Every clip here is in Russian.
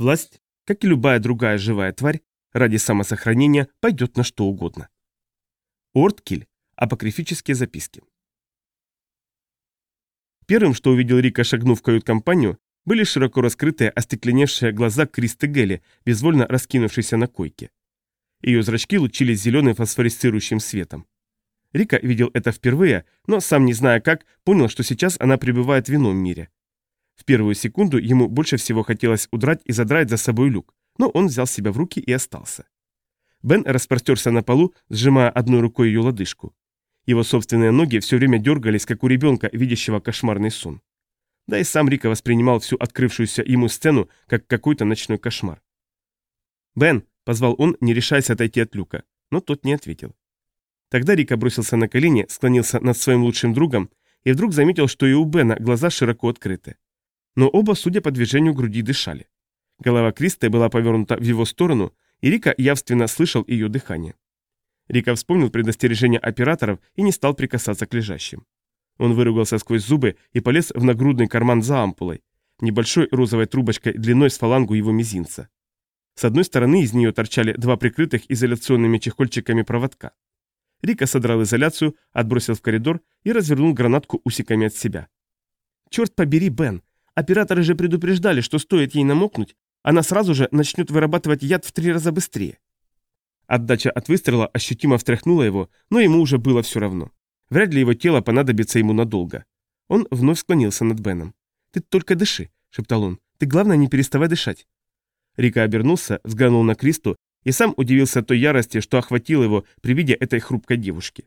Власть, как и любая другая живая тварь, ради самосохранения пойдет на что угодно. Орткиль. Апокрифические записки. Первым, что увидел Рика, шагнув в кают-компанию, были широко раскрытые, остекленевшие глаза Кристы Гелли, безвольно раскинувшейся на койке. Ее зрачки лучились зеленым фосфорисцирующим светом. Рика видел это впервые, но, сам не зная как, понял, что сейчас она пребывает в ином мире. В первую секунду ему больше всего хотелось удрать и задрать за собой люк, но он взял себя в руки и остался. Бен распростерся на полу, сжимая одной рукой ее лодыжку. Его собственные ноги все время дергались, как у ребенка, видящего кошмарный сон. Да и сам Рика воспринимал всю открывшуюся ему сцену, как какой-то ночной кошмар. «Бен!» – позвал он, не решаясь отойти от люка, но тот не ответил. Тогда Рика бросился на колени, склонился над своим лучшим другом и вдруг заметил, что и у Бена глаза широко открыты. Но оба, судя по движению груди, дышали. Голова Кристы была повернута в его сторону, и Рика явственно слышал ее дыхание. Рика вспомнил предостережение операторов и не стал прикасаться к лежащим. Он выругался сквозь зубы и полез в нагрудный карман за ампулой, небольшой розовой трубочкой длиной с фалангу его мизинца. С одной стороны из нее торчали два прикрытых изоляционными чехольчиками проводка. Рика содрал изоляцию, отбросил в коридор и развернул гранатку усиками от себя. «Черт побери, Бен! Операторы же предупреждали, что стоит ей намокнуть, она сразу же начнет вырабатывать яд в три раза быстрее». Отдача от выстрела ощутимо встряхнула его, но ему уже было все равно. Вряд ли его тело понадобится ему надолго. Он вновь склонился над Беном. «Ты только дыши», — шептал он. «Ты, главное, не переставай дышать». Рика обернулся, взглянул на Кристу и сам удивился той ярости, что охватил его при виде этой хрупкой девушки.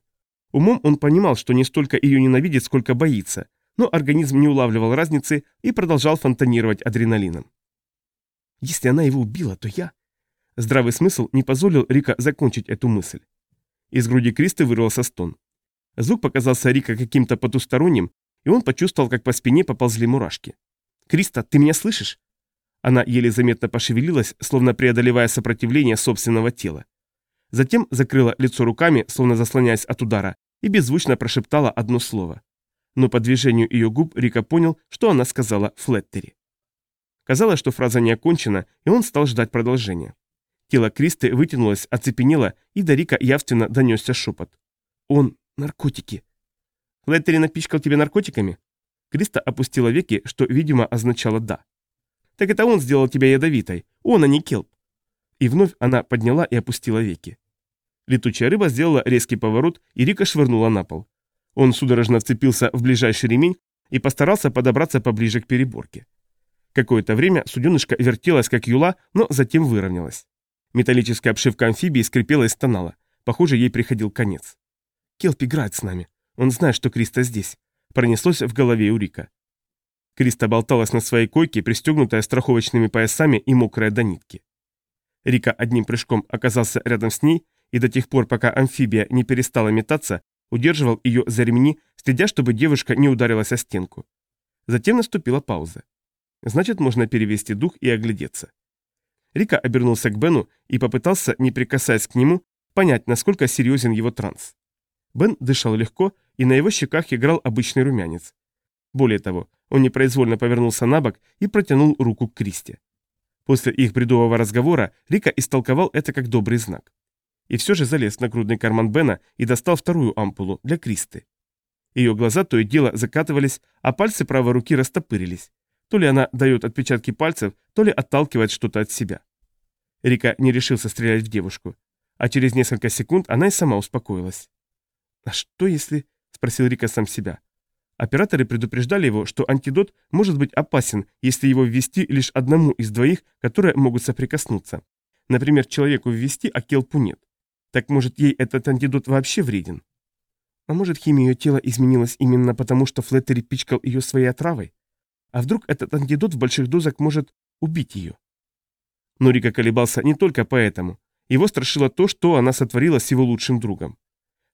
Умом он понимал, что не столько ее ненавидит, сколько боится, но организм не улавливал разницы и продолжал фонтанировать адреналином. «Если она его убила, то я...» Здравый смысл не позволил Рика закончить эту мысль. Из груди Кристы вырвался стон. Звук показался Рика каким-то потусторонним, и он почувствовал, как по спине поползли мурашки. «Криста, ты меня слышишь?» Она еле заметно пошевелилась, словно преодолевая сопротивление собственного тела. Затем закрыла лицо руками, словно заслоняясь от удара, и беззвучно прошептала одно слово. Но по движению ее губ Рика понял, что она сказала Флеттери. Казалось, что фраза не окончена, и он стал ждать продолжения. Тело Кристы вытянулось, оцепенело, и до Рика явственно донесся шепот. «Он... наркотики». «Флеттери напичкал тебе наркотиками?» Криста опустила веки, что, видимо, означало «да». Так это он сделал тебя ядовитой. Он, а не Келп. И вновь она подняла и опустила веки. Летучая рыба сделала резкий поворот, и Рика швырнула на пол. Он судорожно вцепился в ближайший ремень и постарался подобраться поближе к переборке. Какое-то время суденышко вертелось, как юла, но затем выровнялось. Металлическая обшивка амфибии скрипела и стонала. Похоже, ей приходил конец. «Келп играет с нами. Он знает, что Криста здесь», — пронеслось в голове у Рика. Криста болталась на своей койке, пристегнутая страховочными поясами и мокрая до нитки. Рика одним прыжком оказался рядом с ней, и до тех пор, пока амфибия не перестала метаться, удерживал ее за ремни, следя, чтобы девушка не ударилась о стенку. Затем наступила пауза. Значит, можно перевести дух и оглядеться. Рика обернулся к Бену и попытался, не прикасаясь к нему, понять, насколько серьезен его транс. Бен дышал легко, и на его щеках играл обычный румянец. Более того, он непроизвольно повернулся на бок и протянул руку к Кристи. После их бредового разговора Рика истолковал это как добрый знак. И все же залез на грудный карман Бена и достал вторую ампулу для Кристы. Ее глаза то и дело закатывались, а пальцы правой руки растопырились. То ли она дает отпечатки пальцев, то ли отталкивает что-то от себя. Рика не решился стрелять в девушку. А через несколько секунд она и сама успокоилась. «А что если...» — спросил Рика сам себя. Операторы предупреждали его, что антидот может быть опасен, если его ввести лишь одному из двоих, которые могут соприкоснуться. Например, человеку ввести, а келпу нет. Так может ей этот антидот вообще вреден? А может химия ее тела изменилась именно потому, что Флеттери пичкал ее своей отравой? А вдруг этот антидот в больших дозах может убить ее? Но Рика колебался не только поэтому. Его страшило то, что она сотворила с его лучшим другом.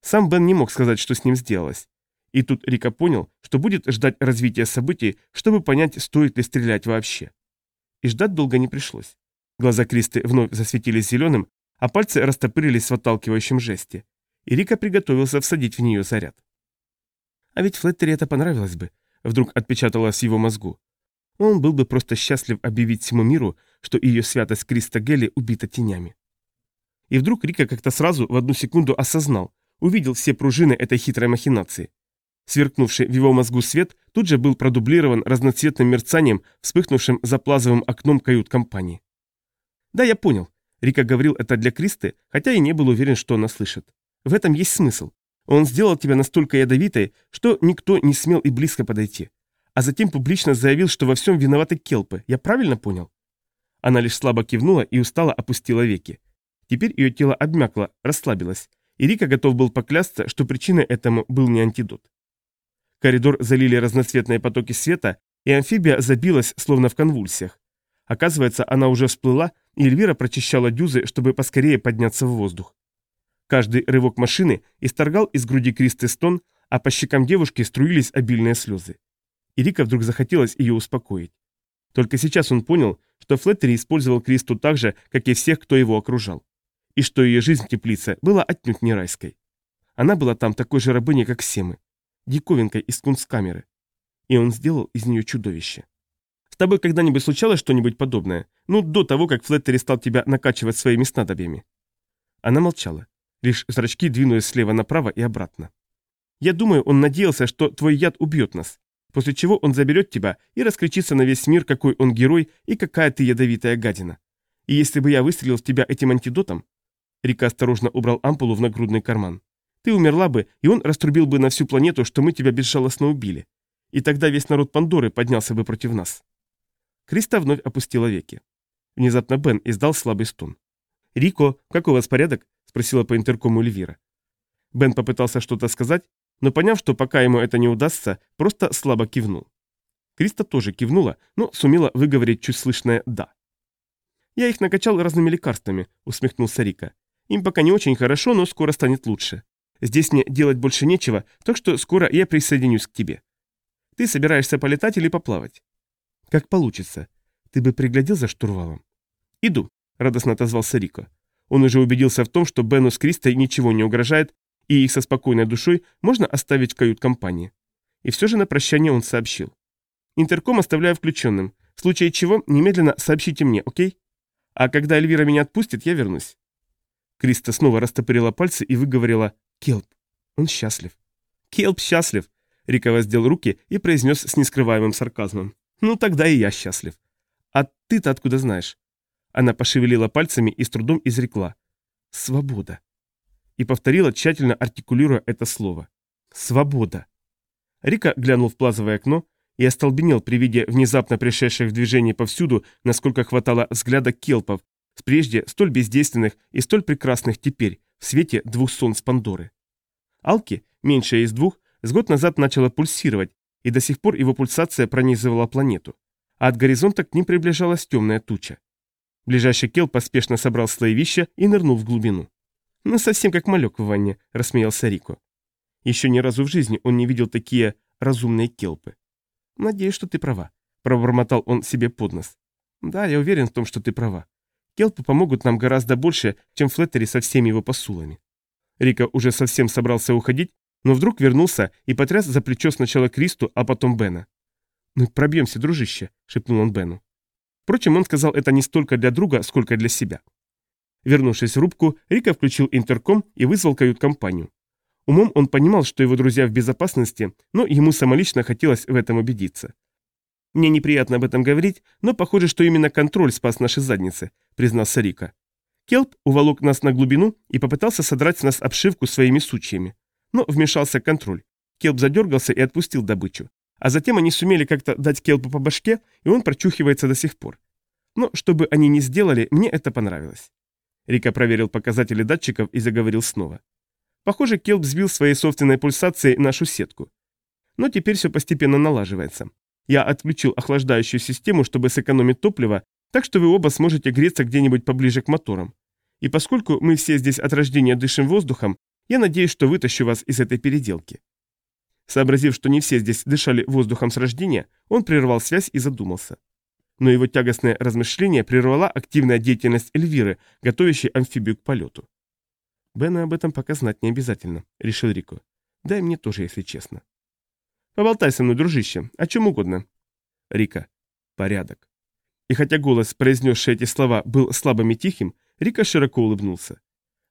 Сам Бен не мог сказать, что с ним сделалось. И тут Рика понял, что будет ждать развития событий, чтобы понять, стоит ли стрелять вообще. И ждать долго не пришлось. Глаза Кристы вновь засветились зеленым, а пальцы растопырились в отталкивающем жесте. И Рика приготовился всадить в нее заряд. А ведь Флеттери это понравилось бы, вдруг отпечаталось в его мозгу. Он был бы просто счастлив объявить всему миру, что ее святость Криста Гелли убита тенями. И вдруг Рика как-то сразу в одну секунду осознал, увидел все пружины этой хитрой махинации. Сверкнувший в его мозгу свет тут же был продублирован разноцветным мерцанием, вспыхнувшим за плазовым окном кают-компании. «Да, я понял», — Рика говорил это для Кристы, хотя и не был уверен, что она слышит. «В этом есть смысл. Он сделал тебя настолько ядовитой, что никто не смел и близко подойти. А затем публично заявил, что во всем виноваты келпы. Я правильно понял?» Она лишь слабо кивнула и устало опустила веки. Теперь ее тело обмякло, расслабилось, и Рика готов был поклясться, что причиной этому был не антидот. Коридор залили разноцветные потоки света, и амфибия забилась, словно в конвульсиях. Оказывается, она уже всплыла, и Эльвира прочищала дюзы, чтобы поскорее подняться в воздух. Каждый рывок машины исторгал из груди Кристы стон, а по щекам девушки струились обильные слезы. И Рика вдруг захотелось ее успокоить. Только сейчас он понял, что Флеттери использовал Кристу так же, как и всех, кто его окружал и что ее жизнь в теплице была отнюдь не райской. Она была там такой же рабыней, как все мы, диковинкой из кунсткамеры. И он сделал из нее чудовище. С тобой когда-нибудь случалось что-нибудь подобное? Ну, до того, как Флеттери стал тебя накачивать своими снадобьями. Она молчала. Лишь зрачки двинулись слева направо и обратно. Я думаю, он надеялся, что твой яд убьет нас, после чего он заберет тебя и раскричится на весь мир, какой он герой и какая ты ядовитая гадина. И если бы я выстрелил в тебя этим антидотом, Рика осторожно убрал ампулу в нагрудный карман. «Ты умерла бы, и он раструбил бы на всю планету, что мы тебя безжалостно убили. И тогда весь народ Пандоры поднялся бы против нас». Криста вновь опустила веки. Внезапно Бен издал слабый стон. «Рико, как у вас порядок?» – спросила по интеркому Эльвира. Бен попытался что-то сказать, но поняв, что пока ему это не удастся, просто слабо кивнул. Криста тоже кивнула, но сумела выговорить чуть слышное «да». «Я их накачал разными лекарствами», — усмехнулся Рика. Им пока не очень хорошо, но скоро станет лучше. Здесь мне делать больше нечего, так что скоро я присоединюсь к тебе. Ты собираешься полетать или поплавать? Как получится. Ты бы приглядел за штурвалом? Иду, радостно отозвался Рико. Он уже убедился в том, что Бену с Кристой ничего не угрожает, и их со спокойной душой можно оставить в кают-компании. И все же на прощание он сообщил. Интерком оставляю включенным. В случае чего, немедленно сообщите мне, окей? А когда Эльвира меня отпустит, я вернусь. Криста снова растопырила пальцы и выговорила «Келп, он счастлив». «Келп счастлив», — Рика воздел руки и произнес с нескрываемым сарказмом. «Ну, тогда и я счастлив». «А ты-то откуда знаешь?» Она пошевелила пальцами и с трудом изрекла. «Свобода». И повторила, тщательно артикулируя это слово. «Свобода». Рика глянул в плазовое окно и остолбенел при виде внезапно пришедших в движение повсюду, насколько хватало взгляда келпов, прежде столь бездейственных и столь прекрасных теперь, в свете двух солнц Пандоры. Алки, меньшая из двух, с год назад начала пульсировать, и до сих пор его пульсация пронизывала планету, а от горизонта к ним приближалась темная туча. Ближайший Кел поспешно собрал свои вещи и нырнул в глубину. «Ну, совсем как малек в ванне», — рассмеялся Рико. Еще ни разу в жизни он не видел такие разумные келпы. «Надеюсь, что ты права», — пробормотал он себе под нос. «Да, я уверен в том, что ты права. Келпы помогут нам гораздо больше, чем Флеттери со всеми его посулами. Рика уже совсем собрался уходить, но вдруг вернулся и потряс за плечо сначала Кристу, а потом Бена. «Мы пробьемся, дружище», — шепнул он Бену. Впрочем, он сказал это не столько для друга, сколько для себя. Вернувшись в рубку, Рика включил интерком и вызвал кают-компанию. Умом он понимал, что его друзья в безопасности, но ему самолично хотелось в этом убедиться. «Мне неприятно об этом говорить, но похоже, что именно контроль спас наши задницы», — признался Рика. Келп уволок нас на глубину и попытался содрать с нас обшивку своими сучьями. Но вмешался контроль. Келп задергался и отпустил добычу. А затем они сумели как-то дать Келпу по башке, и он прочухивается до сих пор. Но что бы они ни сделали, мне это понравилось. Рика проверил показатели датчиков и заговорил снова. Похоже, Келп сбил своей собственной пульсацией нашу сетку. Но теперь все постепенно налаживается. Я отключил охлаждающую систему, чтобы сэкономить топливо, так что вы оба сможете греться где-нибудь поближе к моторам. И поскольку мы все здесь от рождения дышим воздухом, я надеюсь, что вытащу вас из этой переделки». Сообразив, что не все здесь дышали воздухом с рождения, он прервал связь и задумался. Но его тягостное размышление прервала активная деятельность Эльвиры, готовящей амфибию к полету. «Бена об этом пока знать не обязательно», — решил Рико. «Да и мне тоже, если честно». Поболтай со мной, дружище, о чем угодно. Рика. Порядок. И хотя голос, произнесший эти слова, был слабым и тихим, Рика широко улыбнулся.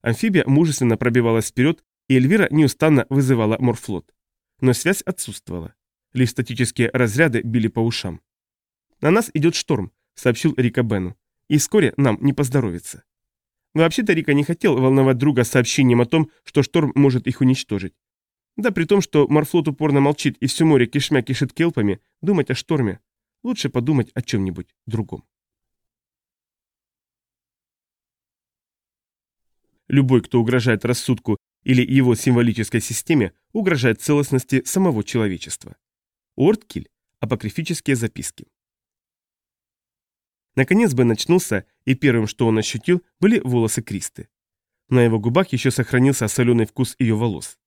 Амфибия мужественно пробивалась вперед, и Эльвира неустанно вызывала морфлот. Но связь отсутствовала. Лишь статические разряды били по ушам. «На нас идет шторм», — сообщил Рика Бену. «И вскоре нам не поздоровится». Вообще-то Рика не хотел волновать друга сообщением о том, что шторм может их уничтожить. Да при том, что морфлот упорно молчит и все море кишмя кишит келпами, думать о шторме. Лучше подумать о чем-нибудь другом. Любой, кто угрожает рассудку или его символической системе, угрожает целостности самого человечества. Уордкиль. Апокрифические записки. Наконец Бен очнулся, и первым, что он ощутил, были волосы Кристы. На его губах еще сохранился соленый вкус ее волос.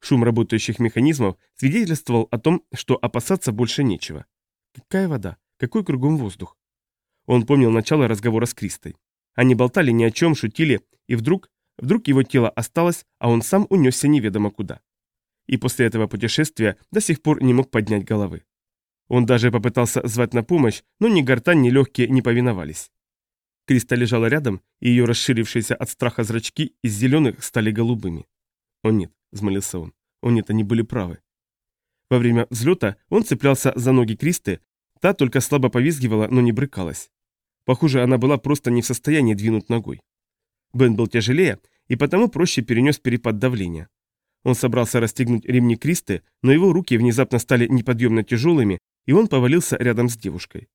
Шум работающих механизмов свидетельствовал о том, что опасаться больше нечего. Какая вода? Какой кругом воздух? Он помнил начало разговора с Кристой. Они болтали ни о чем, шутили, и вдруг, вдруг его тело осталось, а он сам унесся неведомо куда. И после этого путешествия до сих пор не мог поднять головы. Он даже попытался звать на помощь, но ни гортань, ни легкие не повиновались. Криста лежала рядом, и ее расширившиеся от страха зрачки из зеленых стали голубыми. «О нет», — взмолился он, — «о нет, они были правы». Во время взлета он цеплялся за ноги Кристы, та только слабо повизгивала, но не брыкалась. Похоже, она была просто не в состоянии двинуть ногой. Бен был тяжелее, и потому проще перенес перепад давления. Он собрался расстегнуть ремни Кристы, но его руки внезапно стали неподъемно тяжелыми, и он повалился рядом с девушкой.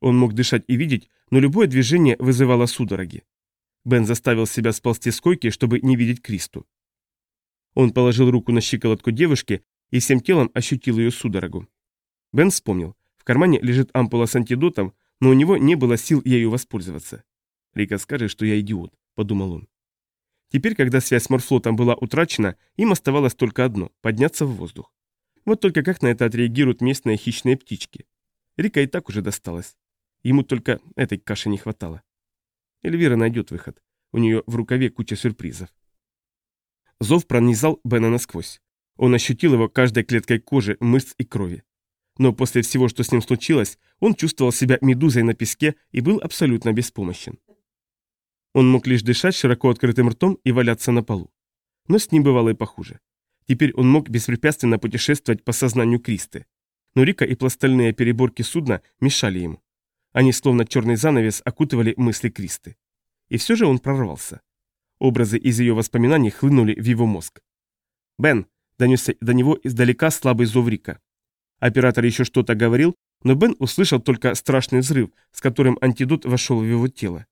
Он мог дышать и видеть, но любое движение вызывало судороги. Бен заставил себя сползти с койки, чтобы не видеть Кристу. Он положил руку на щиколотку девушки и всем телом ощутил ее судорогу. Бен вспомнил. В кармане лежит ампула с антидотом, но у него не было сил ею воспользоваться. «Рика скажет, что я идиот», — подумал он. Теперь, когда связь с морфлотом была утрачена, им оставалось только одно — подняться в воздух. Вот только как на это отреагируют местные хищные птички. Рика и так уже досталась. Ему только этой каши не хватало. Эльвира найдет выход. У нее в рукаве куча сюрпризов. Зов пронизал Бена насквозь. Он ощутил его каждой клеткой кожи, мышц и крови. Но после всего, что с ним случилось, он чувствовал себя медузой на песке и был абсолютно беспомощен. Он мог лишь дышать широко открытым ртом и валяться на полу. Но с ним бывало и похуже. Теперь он мог беспрепятственно путешествовать по сознанию Кристы. Но Рика и пластальные переборки судна мешали ему. Они словно черный занавес окутывали мысли Кристы. И все же он прорвался. Образы из ее воспоминаний хлынули в его мозг. «Бен!» – донесся до него издалека слабый зов Рика. Оператор еще что-то говорил, но Бен услышал только страшный взрыв, с которым антидот вошел в его тело.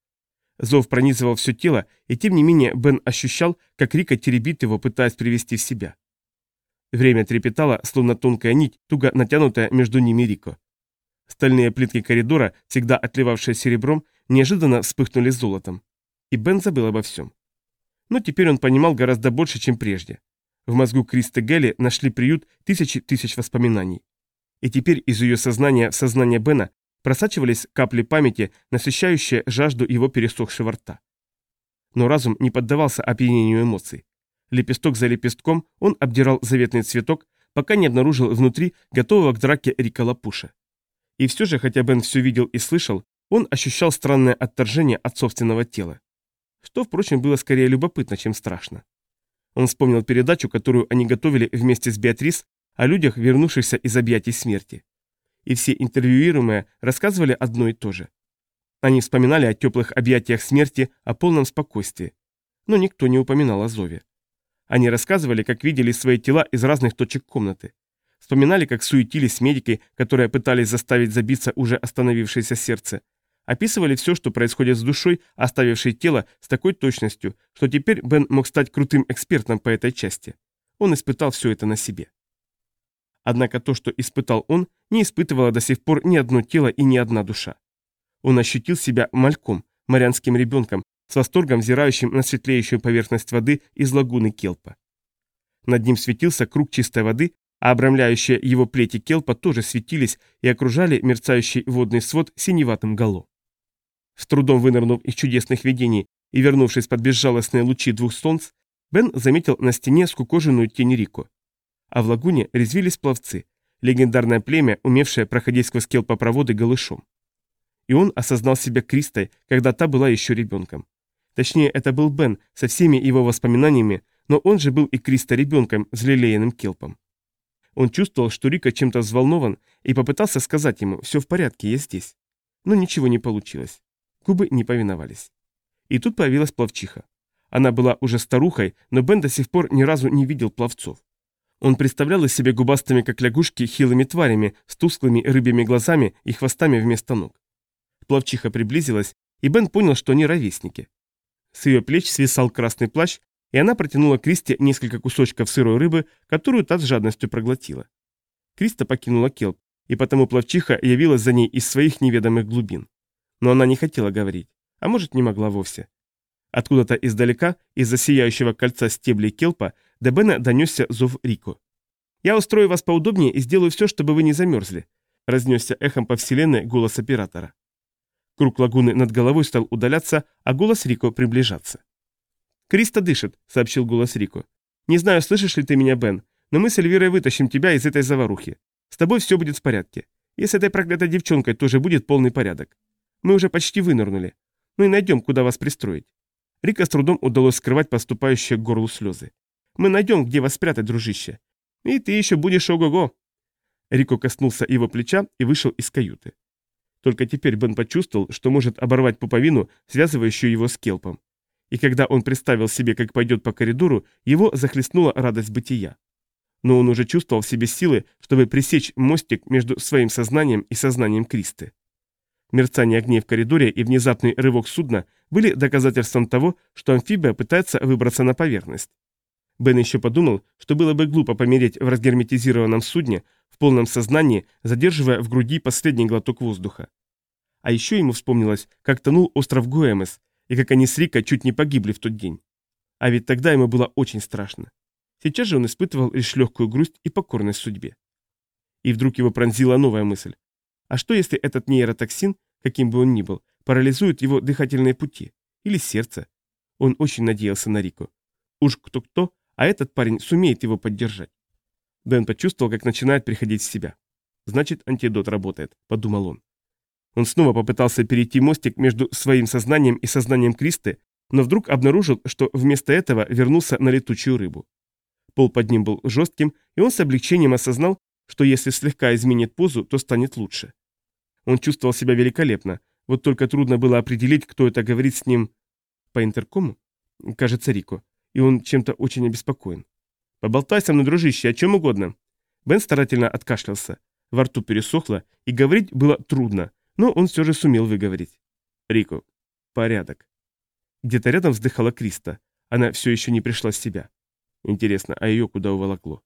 Зов пронизывал все тело, и тем не менее Бен ощущал, как Рика теребит его, пытаясь привести в себя. Время трепетало, словно тонкая нить, туго натянутая между ними Рико. Стальные плитки коридора, всегда отливавшие серебром, неожиданно вспыхнули золотом. И Бен забыл обо всем. Но теперь он понимал гораздо больше, чем прежде. В мозгу Кристы Гелли нашли приют тысячи тысяч воспоминаний. И теперь из ее сознания в сознание Бена просачивались капли памяти, насыщающие жажду его пересохшего рта. Но разум не поддавался опьянению эмоций. Лепесток за лепестком он обдирал заветный цветок, пока не обнаружил внутри готового к драке Рика Лапуша. И все же, хотя Бен все видел и слышал, он ощущал странное отторжение от собственного тела. Что, впрочем, было скорее любопытно, чем страшно. Он вспомнил передачу, которую они готовили вместе с Беатрис о людях, вернувшихся из объятий смерти. И все интервьюируемые рассказывали одно и то же. Они вспоминали о теплых объятиях смерти, о полном спокойствии. Но никто не упоминал о Зове. Они рассказывали, как видели свои тела из разных точек комнаты. Вспоминали, как суетились медики, которые пытались заставить забиться уже остановившееся сердце. Описывали все, что происходит с душой, оставившей тело с такой точностью, что теперь Бен мог стать крутым экспертом по этой части. Он испытал все это на себе. Однако то, что испытал он, не испытывало до сих пор ни одно тело и ни одна душа. Он ощутил себя мальком, морянским ребенком, с восторгом взирающим на светлеющую поверхность воды из лагуны Келпа. Над ним светился круг чистой воды, а обрамляющие его плети Келпа тоже светились и окружали мерцающий водный свод синеватым гало. С трудом вынырнув из чудесных видений и вернувшись под безжалостные лучи двух солнц, Бен заметил на стене скукоженную тень Рико. А в лагуне резвились пловцы, легендарное племя, умевшее проходить сквозь келпопроводы голышом. и он осознал себя Кристой, когда та была еще ребенком. Точнее, это был Бен со всеми его воспоминаниями, но он же был и Криста ребенком, взлелеянным келпом. Он чувствовал, что Рика чем-то взволнован, и попытался сказать ему «все в порядке, я здесь». Но ничего не получилось. Губы не повиновались. И тут появилась плавчиха. Она была уже старухой, но Бен до сих пор ни разу не видел пловцов. Он представлял из себя губастыми, как лягушки, хилыми тварями, с тусклыми рыбьими глазами и хвостами вместо ног. Плавчиха приблизилась, и Бен понял, что они ровесники. С ее плеч свисал красный плащ, и она протянула Кристи несколько кусочков сырой рыбы, которую та с жадностью проглотила. Криста покинула келп, и потому плавчиха явилась за ней из своих неведомых глубин. Но она не хотела говорить, а может не могла вовсе. Откуда-то издалека, из-за сияющего кольца стеблей келпа, до Бена донесся зов Рико. «Я устрою вас поудобнее и сделаю все, чтобы вы не замерзли», разнесся эхом по вселенной голос оператора. Круг лагуны над головой стал удаляться, а голос Рико приближаться. «Криста дышит», — сообщил голос Рико. «Не знаю, слышишь ли ты меня, Бен, но мы с Эльвирой вытащим тебя из этой заварухи. С тобой все будет в порядке. И с этой проклятой девчонкой тоже будет полный порядок. Мы уже почти вынырнули. Мы найдем, куда вас пристроить». Рика с трудом удалось скрывать поступающие к горлу слезы. «Мы найдем, где вас спрятать, дружище. И ты еще будешь ого-го». Рико коснулся его плеча и вышел из каюты. Только теперь Бен почувствовал, что может оборвать пуповину, связывающую его с келпом. И когда он представил себе, как пойдет по коридору, его захлестнула радость бытия. Но он уже чувствовал в себе силы, чтобы пресечь мостик между своим сознанием и сознанием Кристы. Мерцание огней в коридоре и внезапный рывок судна были доказательством того, что амфибия пытается выбраться на поверхность. Бен еще подумал, что было бы глупо помереть в разгерметизированном судне, в полном сознании, задерживая в груди последний глоток воздуха. А еще ему вспомнилось, как тонул остров Гуэмес, и как они с Рика чуть не погибли в тот день. А ведь тогда ему было очень страшно. Сейчас же он испытывал лишь легкую грусть и покорность судьбе. И вдруг его пронзила новая мысль. А что если этот нейротоксин, каким бы он ни был, парализует его дыхательные пути? Или сердце? Он очень надеялся на Рику. Уж кто-кто, а этот парень сумеет его поддержать. Бен почувствовал, как начинает приходить в себя. «Значит, антидот работает», — подумал он. Он снова попытался перейти мостик между своим сознанием и сознанием Кристы, но вдруг обнаружил, что вместо этого вернулся на летучую рыбу. Пол под ним был жестким, и он с облегчением осознал, что если слегка изменит позу, то станет лучше. Он чувствовал себя великолепно, вот только трудно было определить, кто это говорит с ним по интеркому. Кажется, Рико, и он чем-то очень обеспокоен. «Поболтай со мной, дружище, о чем угодно». Бен старательно откашлялся. Во рту пересохло, и говорить было трудно, но он все же сумел выговорить. «Рико, порядок». Где-то рядом вздыхала Криста. Она все еще не пришла в себя. Интересно, а ее куда уволокло?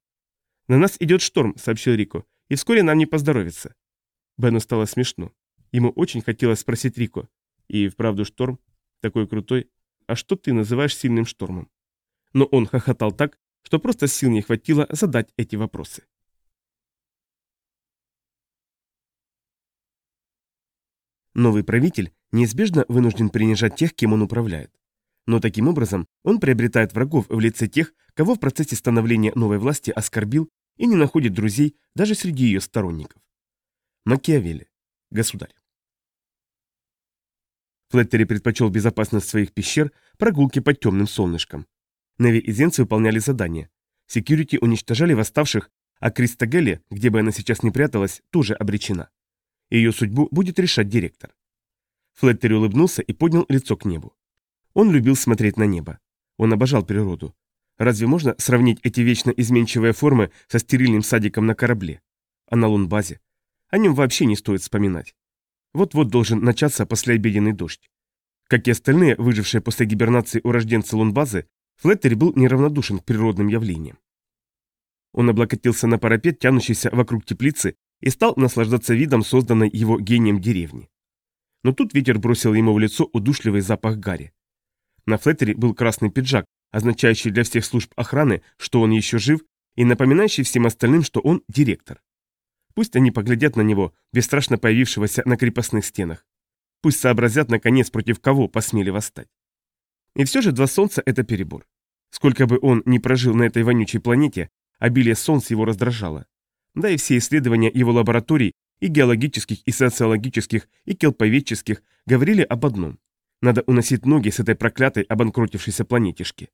«На нас идет шторм», — сообщил Рико, — «и вскоре нам не поздоровится». Бену стало смешно. Ему очень хотелось спросить Рико. «И вправду шторм? Такой крутой? А что ты называешь сильным штормом?» Но он хохотал так, что просто сил не хватило задать эти вопросы. Новый правитель неизбежно вынужден принижать тех, кем он управляет. Но таким образом он приобретает врагов в лице тех, кого в процессе становления новой власти оскорбил и не находит друзей даже среди ее сторонников. Макиавелли. Государь. Флеттери предпочел безопасность своих пещер прогулки под темным солнышком. Зенц выполняли задания. Секьюрити уничтожали восставших, а Кристагелли, где бы она сейчас не пряталась, тоже обречена. Ее судьбу будет решать директор. Флеттери улыбнулся и поднял лицо к небу. Он любил смотреть на небо. Он обожал природу. Разве можно сравнить эти вечно изменчивые формы со стерильным садиком на корабле? А на лунбазе? О нем вообще не стоит вспоминать. Вот-вот должен начаться послеобеденный дождь. Как и остальные, выжившие после гибернации урожденцы лунбазы, Флеттери был неравнодушен к природным явлениям. Он облокотился на парапет, тянущийся вокруг теплицы, и стал наслаждаться видом созданной его гением деревни. Но тут ветер бросил ему в лицо удушливый запах гари. На Флеттери был красный пиджак, означающий для всех служб охраны, что он еще жив, и напоминающий всем остальным, что он директор. Пусть они поглядят на него, бесстрашно появившегося на крепостных стенах. Пусть сообразят, наконец, против кого посмели восстать. И все же два солнца – это перебор. Сколько бы он ни прожил на этой вонючей планете, обилие солнц его раздражало. Да и все исследования его лабораторий и геологических, и социологических, и келповедческих, говорили об одном. Надо уносить ноги с этой проклятой обанкротившейся планетишки.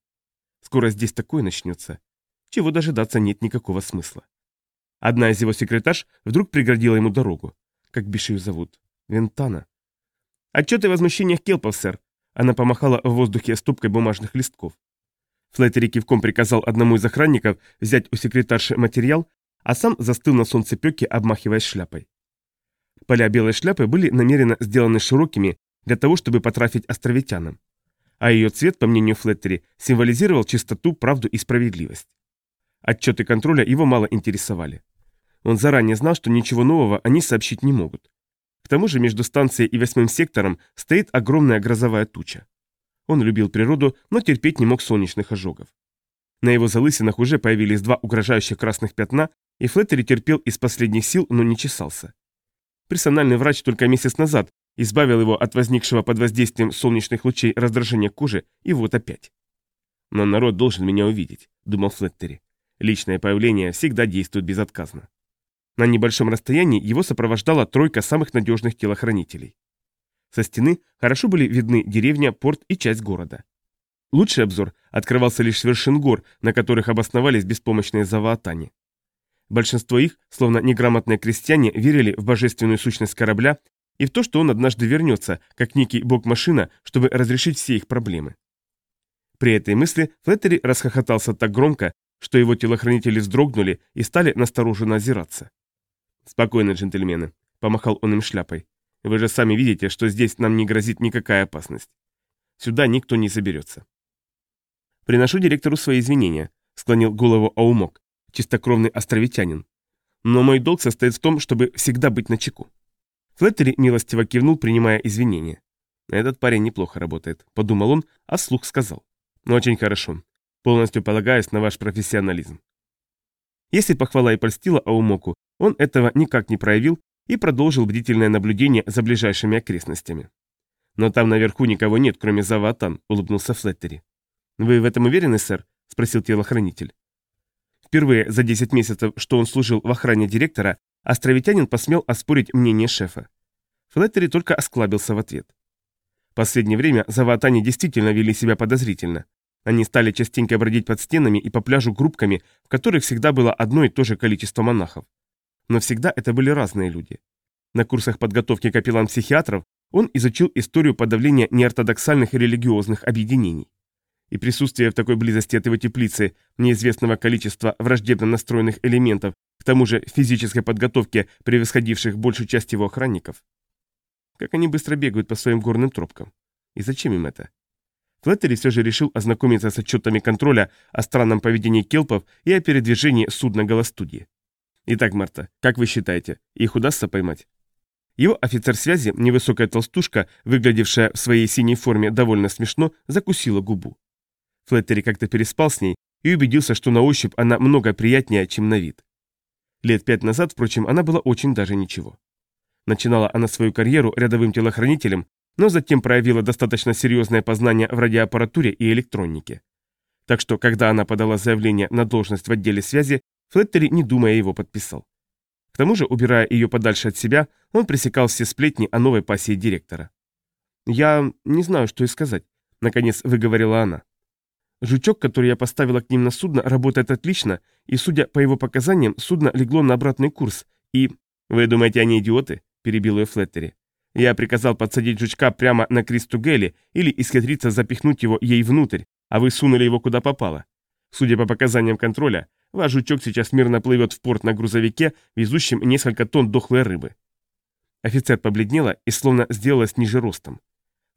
Скоро здесь такое начнется, чего дожидаться нет никакого смысла. Одна из его секретарш вдруг преградила ему дорогу. Как бишь ее зовут? Вентана. Отчеты о возмущениях келпов, сэр. Она помахала в воздухе ступкой бумажных листков. Флеттери кивком приказал одному из охранников взять у секретарши материал, а сам застыл на солнцепеке, обмахиваясь шляпой. Поля белой шляпы были намеренно сделаны широкими для того, чтобы потрафить островитянам. А ее цвет, по мнению Флеттери, символизировал чистоту, правду и справедливость. Отчеты контроля его мало интересовали. Он заранее знал, что ничего нового они сообщить не могут. К тому же между станцией и восьмым сектором стоит огромная грозовая туча. Он любил природу, но терпеть не мог солнечных ожогов. На его залысинах уже появились два угрожающих красных пятна, и Флеттери терпел из последних сил, но не чесался. Персональный врач только месяц назад избавил его от возникшего под воздействием солнечных лучей раздражения кожи, и вот опять. «Но народ должен меня увидеть», — думал Флеттери. «Личное появление всегда действует безотказно». На небольшом расстоянии его сопровождала тройка самых надежных телохранителей. Со стены хорошо были видны деревня, порт и часть города. Лучший обзор открывался лишь с вершин гор, на которых обосновались беспомощные заваатани. Большинство их, словно неграмотные крестьяне, верили в божественную сущность корабля и в то, что он однажды вернется, как некий бог-машина, чтобы разрешить все их проблемы. При этой мысли Флеттери расхохотался так громко, что его телохранители вздрогнули и стали настороженно озираться. «Спокойно, джентльмены», — помахал он им шляпой. «Вы же сами видите, что здесь нам не грозит никакая опасность. Сюда никто не заберется». «Приношу директору свои извинения», — склонил голову Аумок, чистокровный островитянин. «Но мой долг состоит в том, чтобы всегда быть начеку». Флеттери милостиво кивнул, принимая извинения. «Этот парень неплохо работает», — подумал он, а вслух сказал. «Ну, очень хорошо. Полностью полагаюсь на ваш профессионализм». Если похвала и польстила Аумоку, он этого никак не проявил и продолжил бдительное наблюдение за ближайшими окрестностями. «Но там наверху никого нет, кроме Заватан», — улыбнулся Флеттери. «Вы в этом уверены, сэр?» — спросил телохранитель. Впервые за 10 месяцев, что он служил в охране директора, островитянин посмел оспорить мнение шефа. Флеттери только осклабился в ответ. Последнее время Заватани действительно вели себя подозрительно. Они стали частенько бродить под стенами и по пляжу группками, в которых всегда было одно и то же количество монахов. Но всегда это были разные люди. На курсах подготовки капеллан-психиатров он изучил историю подавления неортодоксальных религиозных объединений. И присутствие в такой близости от его теплицы неизвестного количества враждебно настроенных элементов, к тому же физической подготовки, превосходивших большую часть его охранников. Как они быстро бегают по своим горным тропкам. И зачем им это? Флеттери все же решил ознакомиться с отчетами контроля о странном поведении келпов и о передвижении судна Голостудии. Итак, Марта, как вы считаете, их удастся поймать? Его офицер связи, невысокая толстушка, выглядевшая в своей синей форме довольно смешно, закусила губу. Флеттери как-то переспал с ней и убедился, что на ощупь она много приятнее, чем на вид. Лет пять назад, впрочем, она была очень даже ничего. Начинала она свою карьеру рядовым телохранителем, но затем проявила достаточно серьезное познание в радиоаппаратуре и электронике. Так что, когда она подала заявление на должность в отделе связи, Флеттери, не думая, его подписал. К тому же, убирая ее подальше от себя, он пресекал все сплетни о новой пассии директора. «Я не знаю, что и сказать», — наконец выговорила она. «Жучок, который я поставила к ним на судно, работает отлично, и, судя по его показаниям, судно легло на обратный курс, и...» «Вы думаете, они идиоты?» — перебил ее Флеттери. «Я приказал подсадить жучка прямо на Кристу Гелли или исхитриться запихнуть его ей внутрь, а вы сунули его куда попало. Судя по показаниям контроля, Ваш жучок сейчас мирно плывет в порт на грузовике, везущем несколько тонн дохлой рыбы. Офицер побледнела и словно сделалась ниже ростом.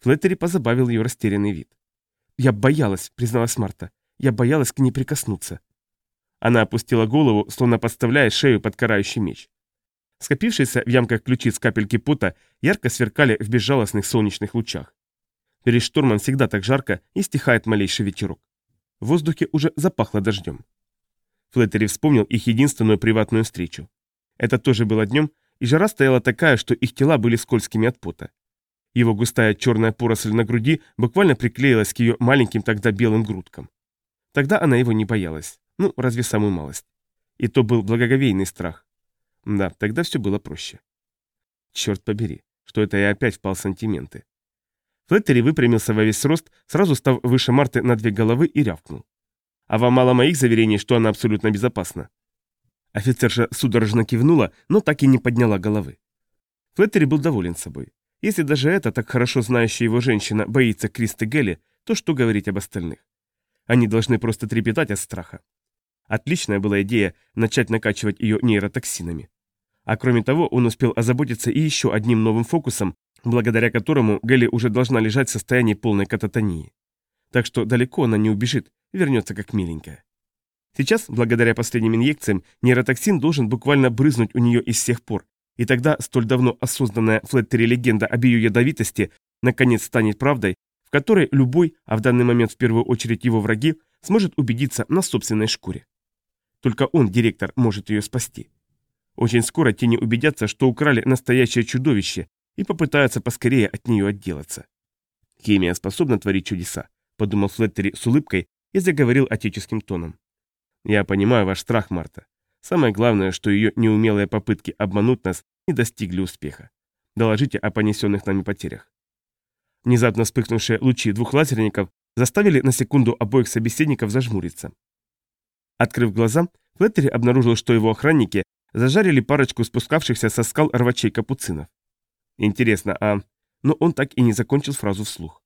Флеттери позабавил ее растерянный вид. «Я боялась», — призналась Марта. «Я боялась к ней прикоснуться». Она опустила голову, словно подставляя шею под карающий меч. Скопившиеся в ямках ключиц капельки пота ярко сверкали в безжалостных солнечных лучах. Перед штормом всегда так жарко и стихает малейший ветерок. В воздухе уже запахло дождем. Флеттери вспомнил их единственную приватную встречу. Это тоже было днем, и жара стояла такая, что их тела были скользкими от пота. Его густая черная поросль на груди буквально приклеилась к ее маленьким тогда белым грудкам. Тогда она его не боялась. Ну, разве самую малость. И то был благоговейный страх. Да, тогда все было проще. Черт побери, что это я опять впал в сантименты. Флеттери выпрямился во весь рост, сразу став выше Марты на две головы и рявкнул. «А вам мало моих заверений, что она абсолютно безопасна?» Офицерша судорожно кивнула, но так и не подняла головы. Флеттери был доволен собой. Если даже эта, так хорошо знающая его женщина, боится Кристы Гелли, то что говорить об остальных? Они должны просто трепетать от страха. Отличная была идея начать накачивать ее нейротоксинами. А кроме того, он успел озаботиться и еще одним новым фокусом, благодаря которому Гэлли уже должна лежать в состоянии полной кататонии. Так что далеко она не убежит, вернется как миленькая. Сейчас, благодаря последним инъекциям, нейротоксин должен буквально брызнуть у нее из всех пор, и тогда столь давно осознанная Флеттери легенда об ее ядовитости наконец станет правдой, в которой любой, а в данный момент в первую очередь его враги, сможет убедиться на собственной шкуре. Только он, директор, может ее спасти. Очень скоро тени убедятся, что украли настоящее чудовище, и попытаются поскорее от нее отделаться. «Химия способна творить чудеса», — подумал Флеттери с улыбкой и заговорил отеческим тоном. «Я понимаю ваш страх, Марта. Самое главное, что ее неумелые попытки обмануть нас не достигли успеха. Доложите о понесенных нами потерях». Внезапно вспыхнувшие лучи двух лазерников заставили на секунду обоих собеседников зажмуриться. Открыв глаза, Флеттери обнаружил, что его охранники зажарили парочку спускавшихся со скал рвачей капуцинов. Интересно, а... Но он так и не закончил фразу вслух.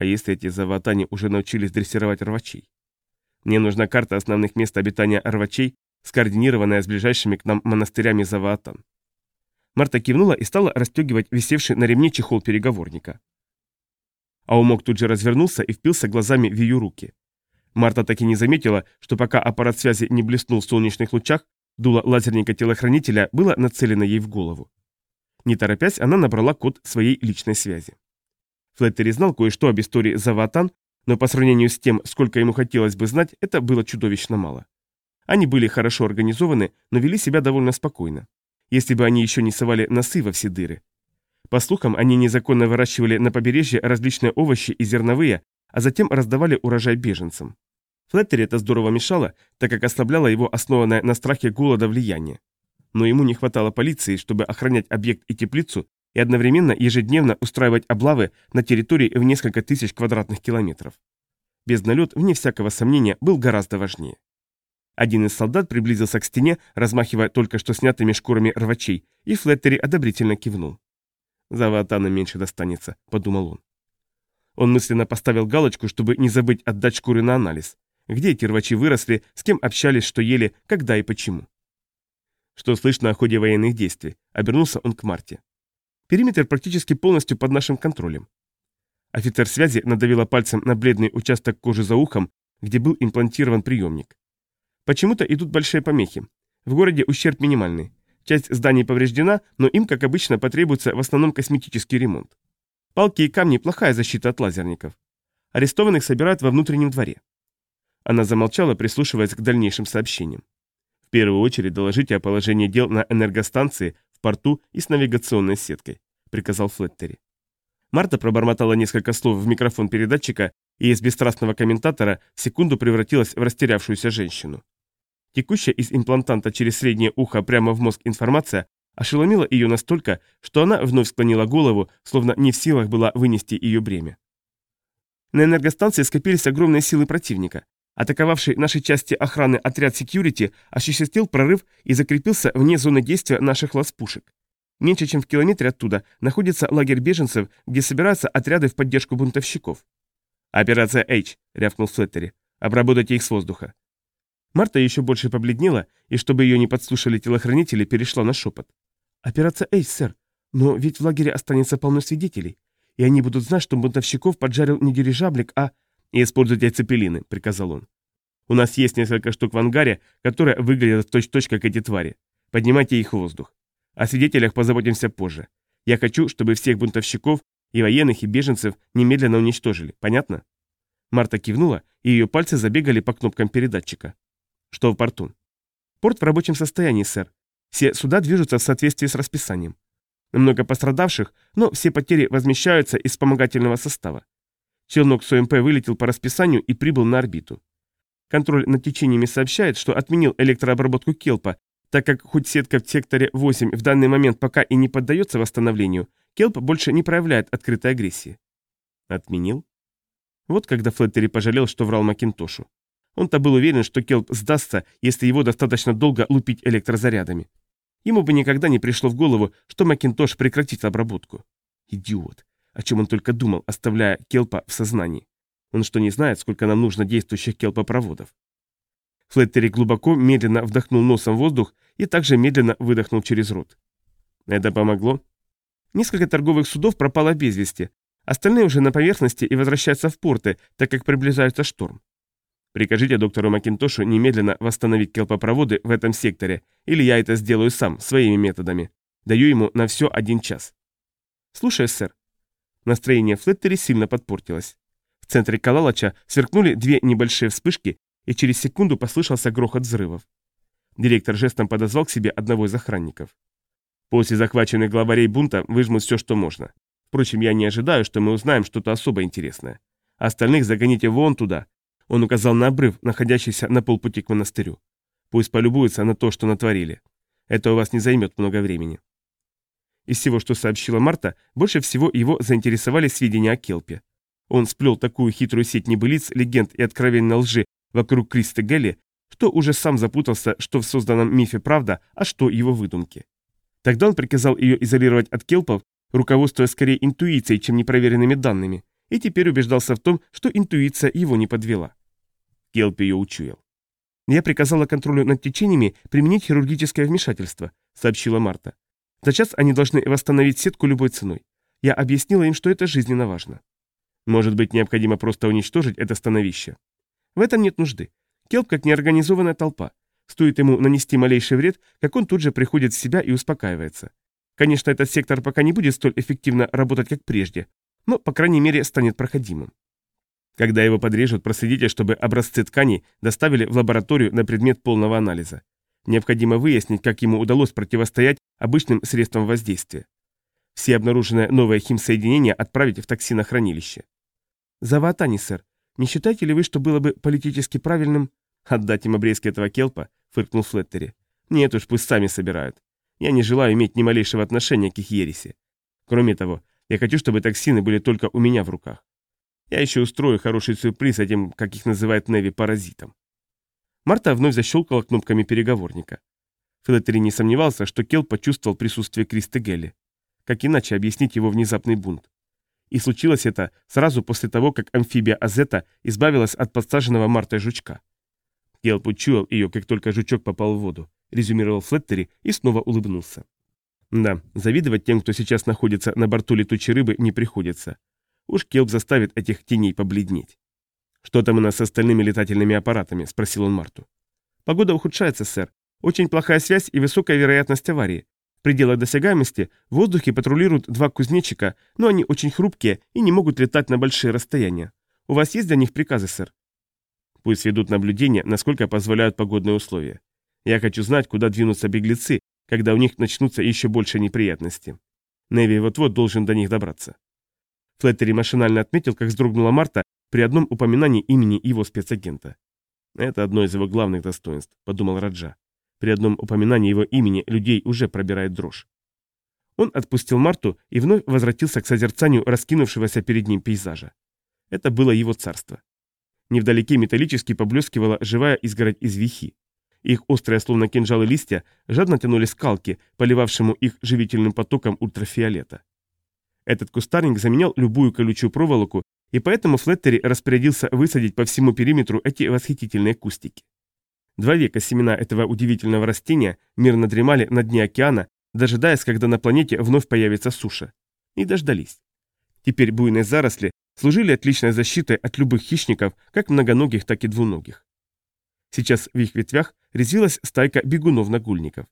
А если эти заватани уже научились дрессировать рвачей? Мне нужна карта основных мест обитания рвачей, скоординированная с ближайшими к нам монастырями Заваатан. Марта кивнула и стала расстегивать висевший на ремне чехол переговорника. Аумок тут же развернулся и впился глазами в ее руки. Марта так и не заметила, что пока аппарат связи не блеснул в солнечных лучах, дуло лазерника телохранителя было нацелено ей в голову. Не торопясь, она набрала код своей личной связи. Флеттери знал кое-что об истории Заватан, но по сравнению с тем, сколько ему хотелось бы знать, это было чудовищно мало. Они были хорошо организованы, но вели себя довольно спокойно. Если бы они еще не совали носы во все дыры. По слухам, они незаконно выращивали на побережье различные овощи и зерновые, а затем раздавали урожай беженцам. Флеттери это здорово мешало, так как ослабляло его основанное на страхе голода влияние но ему не хватало полиции, чтобы охранять объект и теплицу и одновременно ежедневно устраивать облавы на территории в несколько тысяч квадратных километров. Безналет, вне всякого сомнения, был гораздо важнее. Один из солдат приблизился к стене, размахивая только что снятыми шкурами рвачей, и Флеттери одобрительно кивнул. «За Ватана меньше достанется», — подумал он. Он мысленно поставил галочку, чтобы не забыть отдать шкуры на анализ. Где эти рвачи выросли, с кем общались, что ели, когда и почему. Что слышно о ходе военных действий? Обернулся он к Марте. Периметр практически полностью под нашим контролем. Офицер связи надавила пальцем на бледный участок кожи за ухом, где был имплантирован приемник. Почему-то идут большие помехи. В городе ущерб минимальный. Часть зданий повреждена, но им, как обычно, потребуется в основном косметический ремонт. Палки и камни – плохая защита от лазерников. Арестованных собирают во внутреннем дворе. Она замолчала, прислушиваясь к дальнейшим сообщениям. В первую очередь доложите о положении дел на энергостанции, в порту и с навигационной сеткой», — приказал Флеттери. Марта пробормотала несколько слов в микрофон передатчика и из бесстрастного комментатора секунду превратилась в растерявшуюся женщину. Текущая из имплантанта через среднее ухо прямо в мозг информация ошеломила ее настолько, что она вновь склонила голову, словно не в силах была вынести ее бремя. На энергостанции скопились огромные силы противника. Атаковавший наши части охраны отряд секьюрити осуществил прорыв и закрепился вне зоны действия наших лаз-пушек. Меньше чем в километре оттуда находится лагерь беженцев, где собираются отряды в поддержку бунтовщиков. «Операция H», — рявкнул Флеттери. «Обработайте их с воздуха». Марта еще больше побледнела, и чтобы ее не подслушали телохранители, перешла на шепот. «Операция H, сэр. Но ведь в лагере останется полно свидетелей, и они будут знать, что бунтовщиков поджарил не дирижаблик, а...» «И используйте цепелины», — приказал он. «У нас есть несколько штук в ангаре, которые выглядят точь-точь, как эти твари. Поднимайте их в воздух. О свидетелях позаботимся позже. Я хочу, чтобы всех бунтовщиков, и военных, и беженцев немедленно уничтожили. Понятно?» Марта кивнула, и ее пальцы забегали по кнопкам передатчика. «Что в порту?» «Порт в рабочем состоянии, сэр. Все суда движутся в соответствии с расписанием. Много пострадавших, но все потери возмещаются из вспомогательного состава. Челнок с ОМП вылетел по расписанию и прибыл на орбиту. Контроль над течениями сообщает, что отменил электрообработку Келпа, Так как хоть сетка в секторе 8 в данный момент пока и не поддается восстановлению, Келп больше не проявляет открытой агрессии. Отменил? Вот когда Флеттери пожалел, что врал Макинтошу. Он-то был уверен, что Келп сдастся, если его достаточно долго лупить электрозарядами. Ему бы никогда не пришло в голову, что Макинтош прекратит обработку. Идиот. О чем он только думал, оставляя Келпа в сознании. Он что, не знает, сколько нам нужно действующих келпопроводов? Флеттери глубоко, медленно вдохнул носом воздух и также медленно выдохнул через рот. Это помогло? Несколько торговых судов пропало без вести. Остальные уже на поверхности и возвращаются в порты, так как приближается шторм. Прикажите доктору Макинтошу немедленно восстановить келпопроводы в этом секторе, или я это сделаю сам, своими методами. Даю ему на все один час. Слушай, сэр. Настроение Флеттери сильно подпортилось. В центре Калалача сверкнули две небольшие вспышки, и через секунду послышался грохот взрывов. Директор жестом подозвал к себе одного из охранников. После захваченных главарей бунта выжмут все, что можно. Впрочем, я не ожидаю, что мы узнаем что-то особо интересное. Остальных загоните вон туда. Он указал на обрыв, находящийся на полпути к монастырю. Пусть полюбуются на то, что натворили. Это у вас не займет много времени. Из всего, что сообщила Марта, больше всего его заинтересовали сведения о Келпе. Он сплел такую хитрую сеть небылиц, легенд и откровенной лжи вокруг Криста Гелли, что уже сам запутался, что в созданном мифе правда, а что его выдумки. Тогда он приказал ее изолировать от келпов, руководствуясь скорее интуицией, чем непроверенными данными, и теперь убеждался в том, что интуиция его не подвела. Келп ее учуял. «Я приказала контролю над течениями применить хирургическое вмешательство», — сообщила Марта. «За час они должны восстановить сетку любой ценой. Я объяснила им, что это жизненно важно. Может быть, необходимо просто уничтожить это становище. В этом нет нужды. Келп как неорганизованная толпа. Стоит ему нанести малейший вред, как он тут же приходит в себя и успокаивается. Конечно, этот сектор пока не будет столь эффективно работать, как прежде, но, по крайней мере, станет проходимым. Когда его подрежут, проследите, чтобы образцы тканей доставили в лабораторию на предмет полного анализа. Необходимо выяснить, как ему удалось противостоять обычным средствам воздействия. Все обнаруженные новые химсоединения отправить в токсинохранилище. Заватани, сэр, не считаете ли вы, что было бы политически правильным отдать им обрезки этого келпа? Фыркнул Флеттери. Нет уж, пусть сами собирают. Я не желаю иметь ни малейшего отношения к их ереси. Кроме того, я хочу, чтобы токсины были только у меня в руках. Я еще устрою хороший сюрприз этим, как их называют Неви, паразитам. Марта вновь защелкала кнопками переговорника. Филатери не сомневался, что Кел почувствовал присутствие Кристи Гелли. Как иначе объяснить его внезапный бунт? И случилось это сразу после того, как амфибия Азета избавилась от подсаженного Мартой жучка. Келп учуял ее, как только жучок попал в воду, резюмировал Флеттери и снова улыбнулся. Да, завидовать тем, кто сейчас находится на борту летучей рыбы, не приходится. Уж Келп заставит этих теней побледнеть. «Что там у нас с остальными летательными аппаратами?» – спросил он Марту. «Погода ухудшается, сэр. Очень плохая связь и высокая вероятность аварии. В пределах досягаемости в воздухе патрулируют два кузнечика, но они очень хрупкие и не могут летать на большие расстояния. У вас есть для них приказы, сэр? Пусть ведут наблюдение, насколько позволяют погодные условия. Я хочу знать, куда двинутся беглецы, когда у них начнутся еще больше неприятности. Неви вот-вот должен до них добраться. Флеттери машинально отметил, как вздрогнула Марта при одном упоминании имени его спецагента. Это одно из его главных достоинств, подумал Раджа. При одном упоминании его имени людей уже пробирает дрожь. Он отпустил Марту и вновь возвратился к созерцанию раскинувшегося перед ним пейзажа. Это было его царство. Невдалеке металлически поблескивала живая изгородь из вихи. Их острые, словно кинжалы листья, жадно тянули скалки, поливавшему их живительным потоком ультрафиолета. Этот кустарник заменял любую колючую проволоку, и поэтому Флеттери распорядился высадить по всему периметру эти восхитительные кустики. Два века семена этого удивительного растения мирно дремали на дне океана, дожидаясь, когда на планете вновь появится суша. И дождались. Теперь буйные заросли служили отличной защитой от любых хищников, как многоногих, так и двуногих. Сейчас в их ветвях резвилась стайка бегунов-нагульников.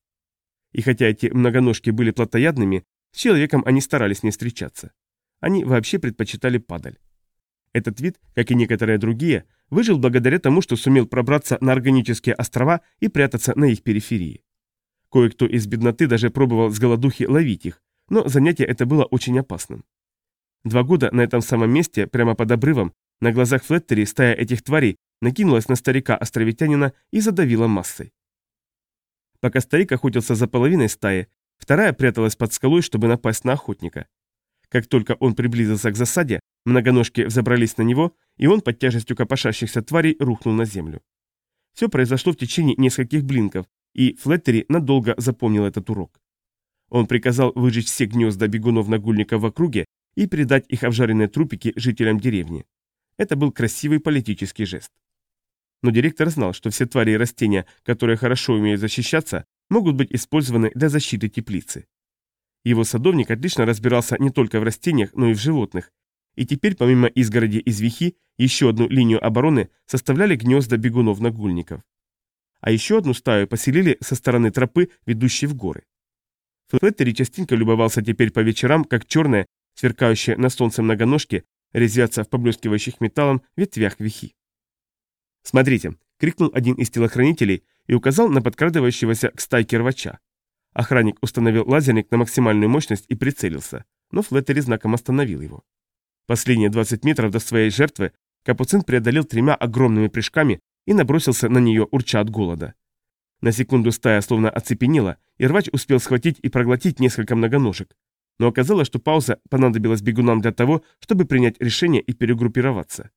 И хотя эти многоножки были плотоядными, с человеком они старались не встречаться. Они вообще предпочитали падаль. Этот вид, как и некоторые другие, выжил благодаря тому, что сумел пробраться на органические острова и прятаться на их периферии. Кое-кто из бедноты даже пробовал с голодухи ловить их, но занятие это было очень опасным. Два года на этом самом месте, прямо под обрывом, на глазах Флеттери стая этих тварей накинулась на старика-островитянина и задавила массой. Пока старик охотился за половиной стаи, вторая пряталась под скалой, чтобы напасть на охотника. Как только он приблизился к засаде, многоножки взобрались на него, и он под тяжестью копошащихся тварей рухнул на землю. Все произошло в течение нескольких блинков, и Флеттери надолго запомнил этот урок. Он приказал выжечь все гнезда бегунов-нагульников в округе и передать их обжаренные трупики жителям деревни. Это был красивый политический жест. Но директор знал, что все твари и растения, которые хорошо умеют защищаться, могут быть использованы для защиты теплицы. Его садовник отлично разбирался не только в растениях, но и в животных, и теперь помимо изгороди из вихи, еще одну линию обороны составляли гнезда бегунов-нагульников. А еще одну стаю поселили со стороны тропы, ведущей в горы. Флеттери частенько любовался теперь по вечерам, как черные, сверкающие на солнце многоножки, резвятся в поблескивающих металлом ветвях вихи. «Смотрите!» — крикнул один из телохранителей и указал на подкрадывающегося к стайке рвача. Охранник установил лазерник на максимальную мощность и прицелился, но Флеттери знаком остановил его. Последние 20 метров до своей жертвы Капуцин преодолел тремя огромными прыжками и набросился на нее, урча от голода. На секунду стая словно оцепенела, и рвач успел схватить и проглотить несколько многоножек. Но оказалось, что пауза понадобилась бегунам для того, чтобы принять решение и перегруппироваться.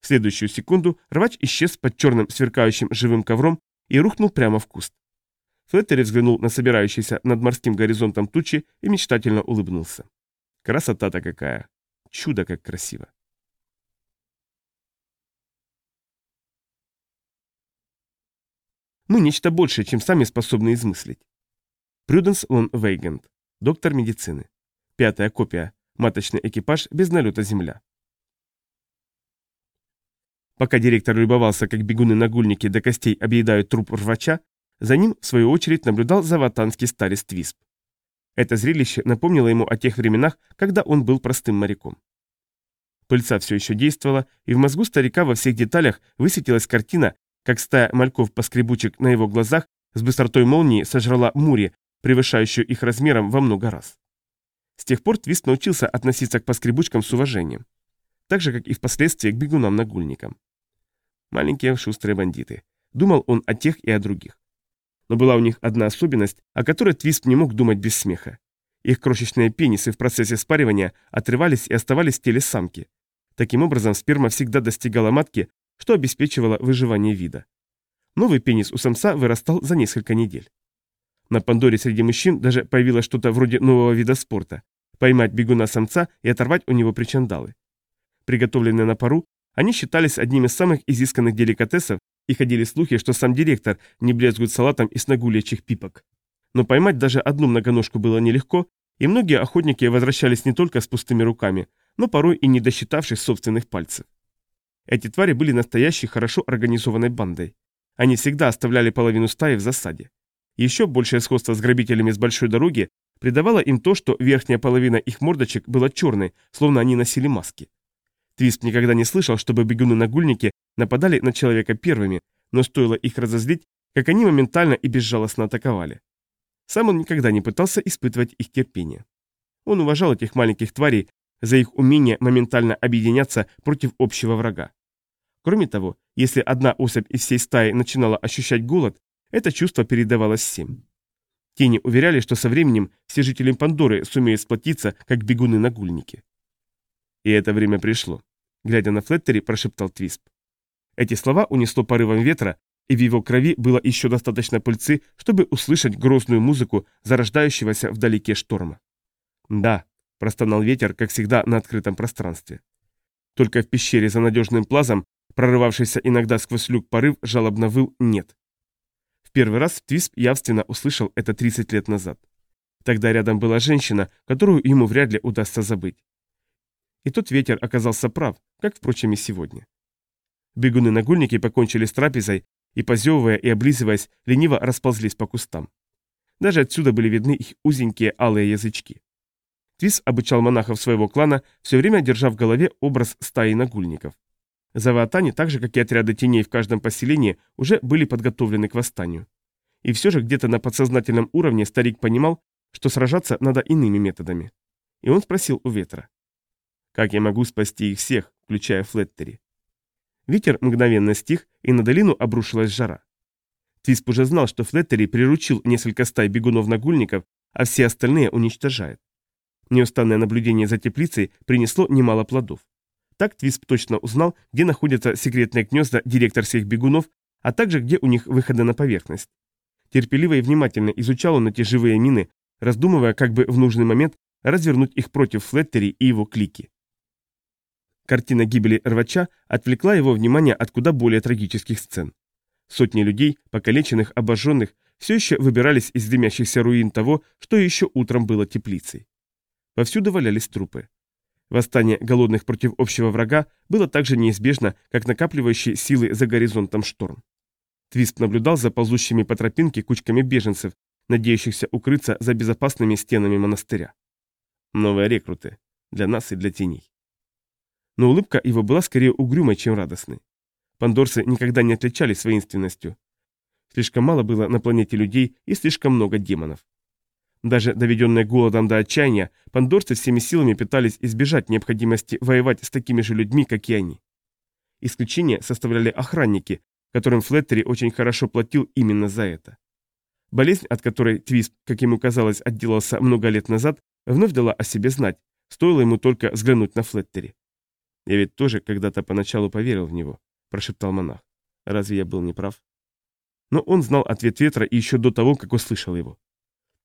В следующую секунду рвач исчез под черным сверкающим живым ковром и рухнул прямо в куст. Флеттери взглянул на собирающийся над морским горизонтом тучи и мечтательно улыбнулся. Красота-то какая! Чудо как красиво! Мы нечто большее, чем сами способны измыслить. Прюденс Лон Вейгенд, доктор медицины. Пятая копия. Маточный экипаж без налета земля. Пока директор любовался, как бегуны-нагульники до костей объедают труп рвача, за ним, в свою очередь, наблюдал заватанский старец Твисп. Это зрелище напомнило ему о тех временах, когда он был простым моряком. Пыльца все еще действовала, и в мозгу старика во всех деталях высветилась картина, как стая мальков-поскребучек на его глазах с быстротой молнии сожрала мури, превышающую их размером во много раз. С тех пор Твист научился относиться к поскребучкам с уважением. Так же, как и впоследствии к бегунам-нагульникам. Маленькие шустрые бандиты. Думал он о тех и о других. Но была у них одна особенность, о которой Твист не мог думать без смеха. Их крошечные пенисы в процессе спаривания отрывались и оставались в теле самки. Таким образом, сперма всегда достигала матки что обеспечивало выживание вида. Новый пенис у самца вырастал за несколько недель. На Пандоре среди мужчин даже появилось что-то вроде нового вида спорта – поймать бегуна-самца и оторвать у него причандалы. Приготовленные на пару, они считались одним из самых изысканных деликатесов и ходили слухи, что сам директор не брезгует салатом из нагулячьих пипок. Но поймать даже одну многоножку было нелегко, и многие охотники возвращались не только с пустыми руками, но порой и не досчитавшись собственных пальцев. Эти твари были настоящей хорошо организованной бандой. Они всегда оставляли половину стаи в засаде. Еще большее сходство с грабителями с большой дороги придавало им то, что верхняя половина их мордочек была черной, словно они носили маски. Твист никогда не слышал, чтобы бегуны-нагульники нападали на человека первыми, но стоило их разозлить, как они моментально и безжалостно атаковали. Сам он никогда не пытался испытывать их терпение. Он уважал этих маленьких тварей за их умение моментально объединяться против общего врага. Кроме того, если одна особь из всей стаи начинала ощущать голод, это чувство передавалось всем. Тени уверяли, что со временем все жители Пандоры сумеют сплотиться, как бегуны-нагульники. И это время пришло. Глядя на Флеттери, прошептал Твисп. Эти слова унесло порывом ветра, и в его крови было еще достаточно пыльцы, чтобы услышать грозную музыку зарождающегося вдалеке шторма. Да, простонал ветер, как всегда, на открытом пространстве. Только в пещере за надежным плазом, прорывавшийся иногда сквозь люк порыв, жалобно выл «нет». В первый раз Твисп явственно услышал это 30 лет назад. Тогда рядом была женщина, которую ему вряд ли удастся забыть. И тот ветер оказался прав, как, впрочем, и сегодня. Бегуны-нагульники покончили с трапезой и, позевывая и облизываясь, лениво расползлись по кустам. Даже отсюда были видны их узенькие алые язычки. Твис обучал монахов своего клана, все время держа в голове образ стаи нагульников. Заваатани, так же как и отряды теней в каждом поселении, уже были подготовлены к восстанию. И все же где-то на подсознательном уровне старик понимал, что сражаться надо иными методами. И он спросил у ветра. «Как я могу спасти их всех, включая Флеттери?» Ветер мгновенно стих, и на долину обрушилась жара. Твисп уже знал, что Флеттери приручил несколько стай бегунов-нагульников, а все остальные уничтожает. Неустанное наблюдение за теплицей принесло немало плодов. Так Твисп точно узнал, где находятся секретные гнезда директорских бегунов, а также где у них выходы на поверхность. Терпеливо и внимательно изучал он эти живые мины, раздумывая, как бы в нужный момент развернуть их против Флеттери и его клики. Картина гибели рвача отвлекла его внимание от куда более трагических сцен. Сотни людей, покалеченных, обожженных, все еще выбирались из дымящихся руин того, что еще утром было теплицей. Повсюду валялись трупы. Восстание голодных против общего врага было так же неизбежно, как накапливающие силы за горизонтом шторм. Твист наблюдал за ползущими по тропинке кучками беженцев, надеющихся укрыться за безопасными стенами монастыря. Новые рекруты. Для нас и для теней. Но улыбка его была скорее угрюмой, чем радостной. Пандорцы никогда не отличались воинственностью. Слишком мало было на планете людей и слишком много демонов. Даже доведенные голодом до отчаяния, пандорцы всеми силами пытались избежать необходимости воевать с такими же людьми, как и они. Исключение составляли охранники, которым Флеттери очень хорошо платил именно за это. Болезнь, от которой Твист, как ему казалось, отделался много лет назад, вновь дала о себе знать, стоило ему только взглянуть на Флеттери. «Я ведь тоже когда-то поначалу поверил в него», – прошептал монах. «Разве я был неправ?» Но он знал ответ ветра еще до того, как услышал его.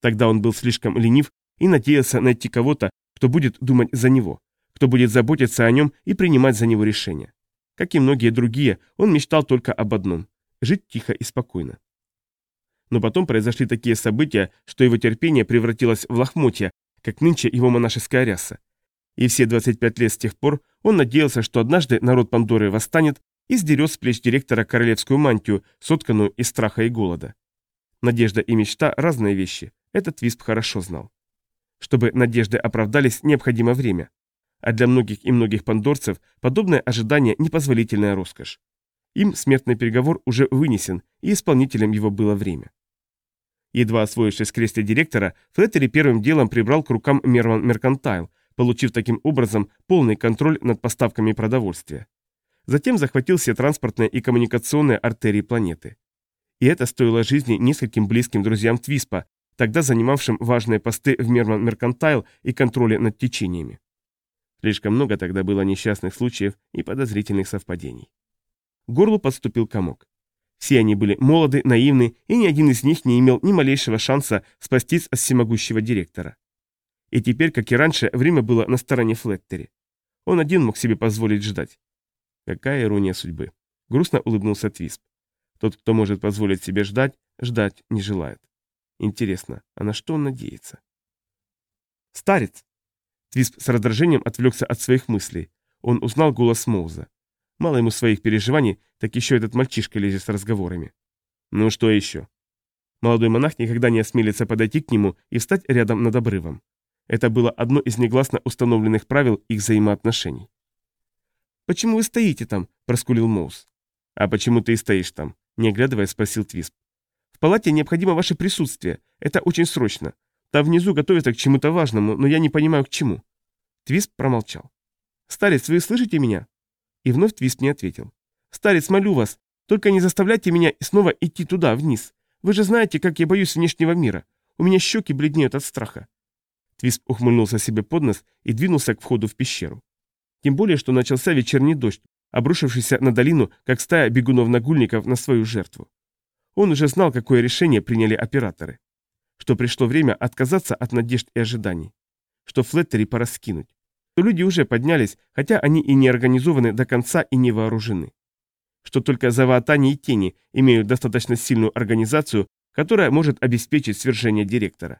Тогда он был слишком ленив и надеялся найти кого-то, кто будет думать за него, кто будет заботиться о нем и принимать за него решения. Как и многие другие, он мечтал только об одном – жить тихо и спокойно. Но потом произошли такие события, что его терпение превратилось в лохмотья, как нынче его монашеская ряса. И все 25 лет с тех пор он надеялся, что однажды народ Пандоры восстанет и сдерет с плеч директора королевскую мантию, сотканную из страха и голода. Надежда и мечта – разные вещи, этот Висп хорошо знал. Чтобы надежды оправдались, необходимо время. А для многих и многих пандорцев подобное ожидание – непозволительная роскошь. Им смертный переговор уже вынесен, и исполнителем его было время. Едва освоившись в кресле директора, Флеттери первым делом прибрал к рукам Мерван Меркантайл, получив таким образом полный контроль над поставками продовольствия. Затем захватил все транспортные и коммуникационные артерии планеты. И это стоило жизни нескольким близким друзьям Твиспа, тогда занимавшим важные посты в Мерман Меркантайл и контроле над течениями. Слишком много тогда было несчастных случаев и подозрительных совпадений. К горлу подступил комок. Все они были молоды, наивны, и ни один из них не имел ни малейшего шанса спастись от всемогущего директора. И теперь, как и раньше, время было на стороне Флеттери. Он один мог себе позволить ждать. Какая ирония судьбы. Грустно улыбнулся Твисп. Тот, кто может позволить себе ждать, ждать не желает. Интересно, а на что он надеется? Старец! Твисп с раздражением отвлекся от своих мыслей. Он узнал голос Моуза. Мало ему своих переживаний, так еще этот мальчишка лезет с разговорами. Ну что еще? Молодой монах никогда не осмелится подойти к нему и встать рядом над обрывом. Это было одно из негласно установленных правил их взаимоотношений. «Почему вы стоите там?» – проскулил Моус. «А почему ты и стоишь там?» – не оглядывая спросил Твисп. «В палате необходимо ваше присутствие. Это очень срочно. Там внизу готовятся к чему-то важному, но я не понимаю, к чему». Твисп промолчал. «Старец, вы слышите меня?» И вновь Твисп не ответил. «Старец, молю вас, только не заставляйте меня снова идти туда, вниз. Вы же знаете, как я боюсь внешнего мира. У меня щеки бледнеют от страха». Твисп ухмыльнулся себе под нос и двинулся к входу в пещеру. Тем более, что начался вечерний дождь, обрушившийся на долину, как стая бегунов-нагульников на свою жертву. Он уже знал, какое решение приняли операторы. Что пришло время отказаться от надежд и ожиданий, что Флеттери пора скинуть, что люди уже поднялись, хотя они и не организованы до конца и не вооружены, что только Заваатани и Тени имеют достаточно сильную организацию, которая может обеспечить свержение директора,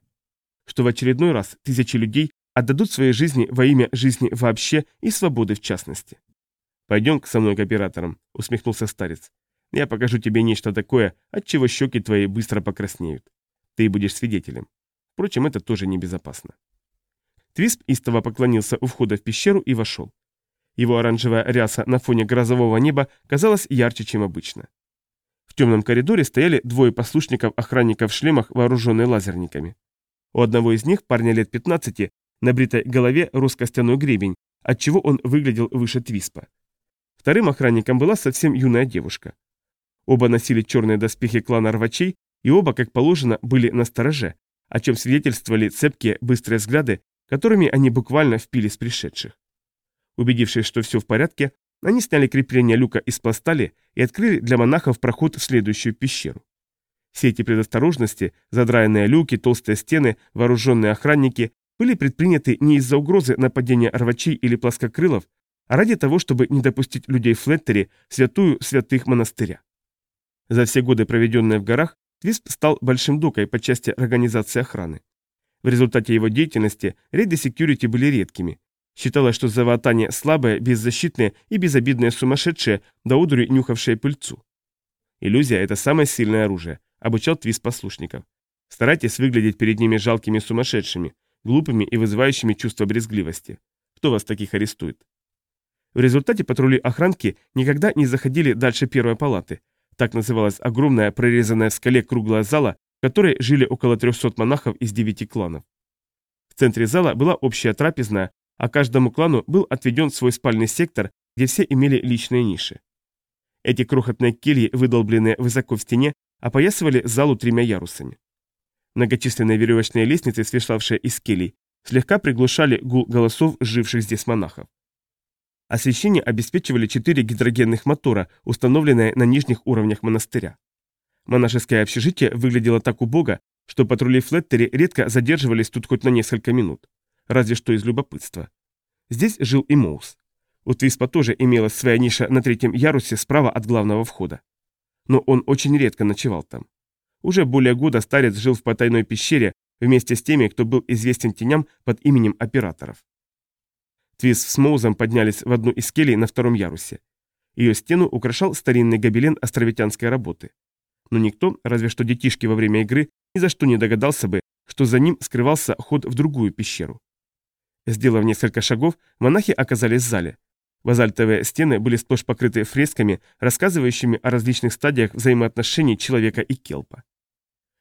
что в очередной раз тысячи людей отдадут свои жизни во имя жизни вообще и свободы в частности. «Пойдем со мной к операторам», — усмехнулся старец. «Я покажу тебе нечто такое, от чего щеки твои быстро покраснеют». Ты будешь свидетелем. Впрочем, это тоже небезопасно. Твисп истово поклонился у входа в пещеру и вошел. Его оранжевая ряса на фоне грозового неба казалась ярче, чем обычно. В темном коридоре стояли двое послушников-охранников в шлемах, вооруженные лазерниками. У одного из них, парня лет 15, на бритой голове рос костяной гребень, отчего он выглядел выше Твиспа. Вторым охранником была совсем юная девушка. Оба носили черные доспехи клана рвачей, и оба, как положено, были на стороже, о чем свидетельствовали цепкие, быстрые взгляды, которыми они буквально впились пришедших. Убедившись, что все в порядке, они сняли крепление люка из пластали и открыли для монахов проход в следующую пещеру. Все эти предосторожности, задраенные люки, толстые стены, вооруженные охранники, были предприняты не из-за угрозы нападения рвачей или плоскокрылов, а ради того, чтобы не допустить людей в Флеттере в святую святых монастыря. За все годы, проведенные в горах, Твисп стал большим дукой по части организации охраны. В результате его деятельности рейды секьюрити были редкими. Считалось, что заватане слабые, беззащитные и безобидные сумасшедшие, до удури нюхавшие пыльцу. Иллюзия – это самое сильное оружие, обучал Твист послушников. Старайтесь выглядеть перед ними жалкими сумасшедшими, глупыми и вызывающими чувство брезгливости. Кто вас таких арестует? В результате патрули охранки никогда не заходили дальше первой палаты, так называлась огромная прорезанная в скале круглая зала, в которой жили около 300 монахов из девяти кланов. В центре зала была общая трапезная, а каждому клану был отведен свой спальный сектор, где все имели личные ниши. Эти крохотные кельи, выдолбленные высоко в стене, опоясывали залу тремя ярусами. Многочисленные веревочные лестницы, свешавшие из келий, слегка приглушали гул голосов живших здесь монахов. Освещение обеспечивали четыре гидрогенных мотора, установленные на нижних уровнях монастыря. Монашеское общежитие выглядело так убого, что патрули Флеттери редко задерживались тут хоть на несколько минут. Разве что из любопытства. Здесь жил и Моус. У Твиспа тоже имелась своя ниша на третьем ярусе справа от главного входа. Но он очень редко ночевал там. Уже более года старец жил в потайной пещере вместе с теми, кто был известен теням под именем операторов. Твиз с Моузом поднялись в одну из келей на втором ярусе. Ее стену украшал старинный гобелен островитянской работы. Но никто, разве что детишки во время игры, ни за что не догадался бы, что за ним скрывался ход в другую пещеру. Сделав несколько шагов, монахи оказались в зале. Базальтовые стены были сплошь покрыты фресками, рассказывающими о различных стадиях взаимоотношений человека и келпа.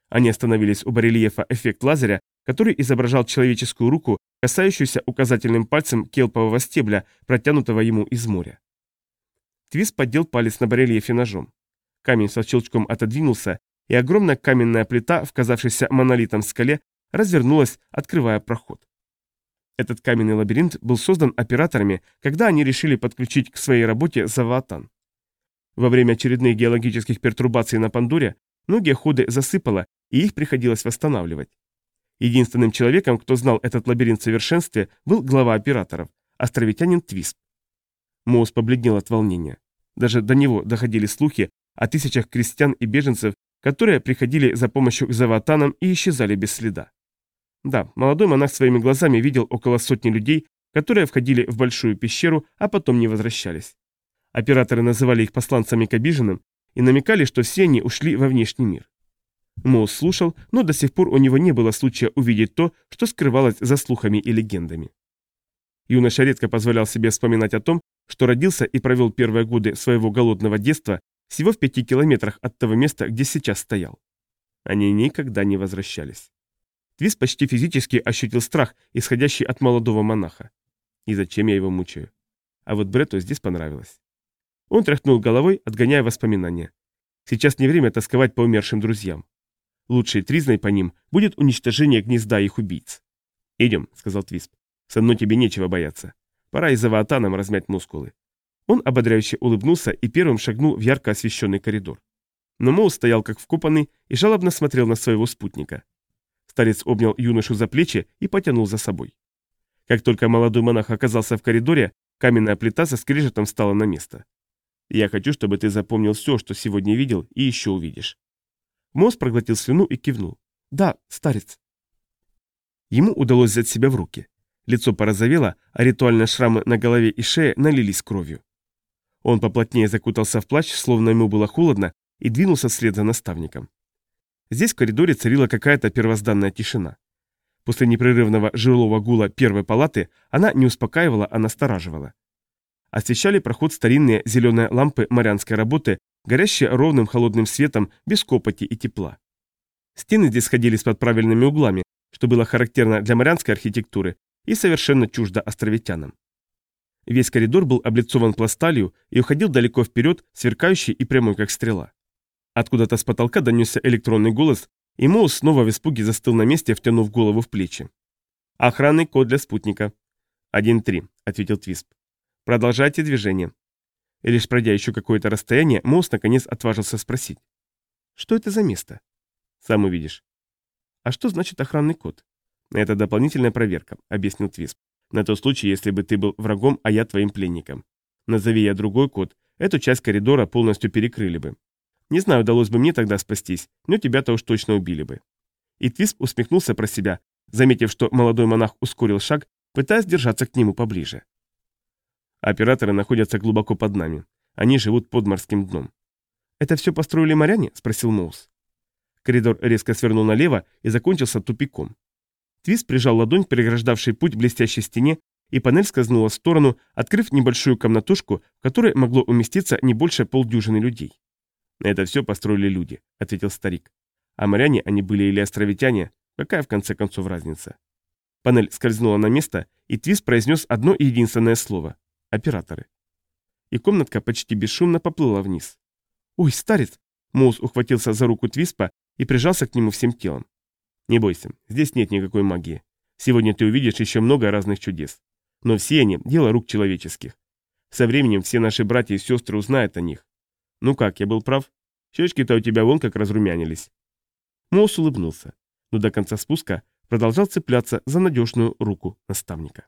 Они остановились у барельефа «Эффект лазеря», который изображал человеческую руку, касающуюся указательным пальцем келпового стебля, протянутого ему из моря. Твис поддел палец на барельефе ножом. Камень со щелчком отодвинулся, и огромная каменная плита, вказавшаяся монолитом в скале, развернулась, открывая проход. Этот каменный лабиринт был создан операторами, когда они решили подключить к своей работе Заватан. Во время очередных геологических пертурбаций на Пандоре многие ходы засыпало, и их приходилось восстанавливать. Единственным человеком, кто знал этот лабиринт в совершенстве, был глава операторов, островитянин Твисп. Моус побледнел от волнения. Даже до него доходили слухи о тысячах крестьян и беженцев, которые приходили за помощью к заватанам и исчезали без следа. Да, молодой монах своими глазами видел около сотни людей, которые входили в большую пещеру, а потом не возвращались. Операторы называли их посланцами к обиженным и намекали, что все они ушли во внешний мир. Моус слушал, но до сих пор у него не было случая увидеть то, что скрывалось за слухами и легендами. Юноша редко позволял себе вспоминать о том, что родился и провел первые годы своего голодного детства всего в пяти километрах от того места, где сейчас стоял. Они никогда не возвращались. Твис почти физически ощутил страх, исходящий от молодого монаха. И зачем я его мучаю? А вот Брету здесь понравилось. Он тряхнул головой, отгоняя воспоминания. Сейчас не время тосковать по умершим друзьям. Лучшей тризной по ним будет уничтожение гнезда их убийц. «Идем», — сказал Твисп. «Со мной тебе нечего бояться. Пора из-за ваатаном размять мускулы». Он ободряюще улыбнулся и первым шагнул в ярко освещенный коридор. Но Моу стоял как вкопанный и жалобно смотрел на своего спутника. Старец обнял юношу за плечи и потянул за собой. Как только молодой монах оказался в коридоре, каменная плита со скрежетом встала на место. «Я хочу, чтобы ты запомнил все, что сегодня видел, и еще увидишь. Мосс проглотил слюну и кивнул. «Да, старец». Ему удалось взять себя в руки. Лицо порозовело, а ритуальные шрамы на голове и шее налились кровью. Он поплотнее закутался в плащ, словно ему было холодно, и двинулся вслед за наставником. Здесь в коридоре царила какая-то первозданная тишина. После непрерывного жилого гула первой палаты она не успокаивала, а настораживала. Освещали проход старинные зеленые лампы морянской работы горящие ровным холодным светом, без копоти и тепла. Стены здесь сходились под правильными углами, что было характерно для морянской архитектуры и совершенно чуждо островитянам. Весь коридор был облицован пласталью и уходил далеко вперед, сверкающий и прямой, как стрела. Откуда-то с потолка донесся электронный голос, и Моус снова в испуге застыл на месте, втянув голову в плечи. «Охранный код для спутника». «1-3», — ответил Твисп. «Продолжайте движение». И лишь пройдя еще какое-то расстояние, Моус наконец отважился спросить. «Что это за место?» «Сам увидишь». «А что значит охранный код?» «Это дополнительная проверка», — объяснил Твисп. «На тот случай, если бы ты был врагом, а я твоим пленником. Назови я другой код, эту часть коридора полностью перекрыли бы. Не знаю, удалось бы мне тогда спастись, но тебя-то уж точно убили бы». И Твисп усмехнулся про себя, заметив, что молодой монах ускорил шаг, пытаясь держаться к нему поближе. Операторы находятся глубоко под нами. Они живут под морским дном. «Это все построили моряне?» – спросил Моус. Коридор резко свернул налево и закончился тупиком. Твис прижал ладонь к преграждавшей путь блестящей стене, и панель скользнула в сторону, открыв небольшую комнатушку, в которой могло уместиться не больше полдюжины людей. «Это все построили люди», — ответил старик. «А моряне они были или островитяне, какая в конце концов разница?» Панель скользнула на место, и Твис произнес одно единственное слово — «операторы». И комнатка почти бесшумно поплыла вниз. «Ой, старец!» Моус ухватился за руку Твиспа и прижался к нему всем телом. «Не бойся, здесь нет никакой магии. Сегодня ты увидишь еще много разных чудес. Но все они – дело рук человеческих. Со временем все наши братья и сестры узнают о них. Ну как, я был прав? Щечки-то у тебя вон как разрумянились». Моус улыбнулся, но до конца спуска продолжал цепляться за надежную руку наставника.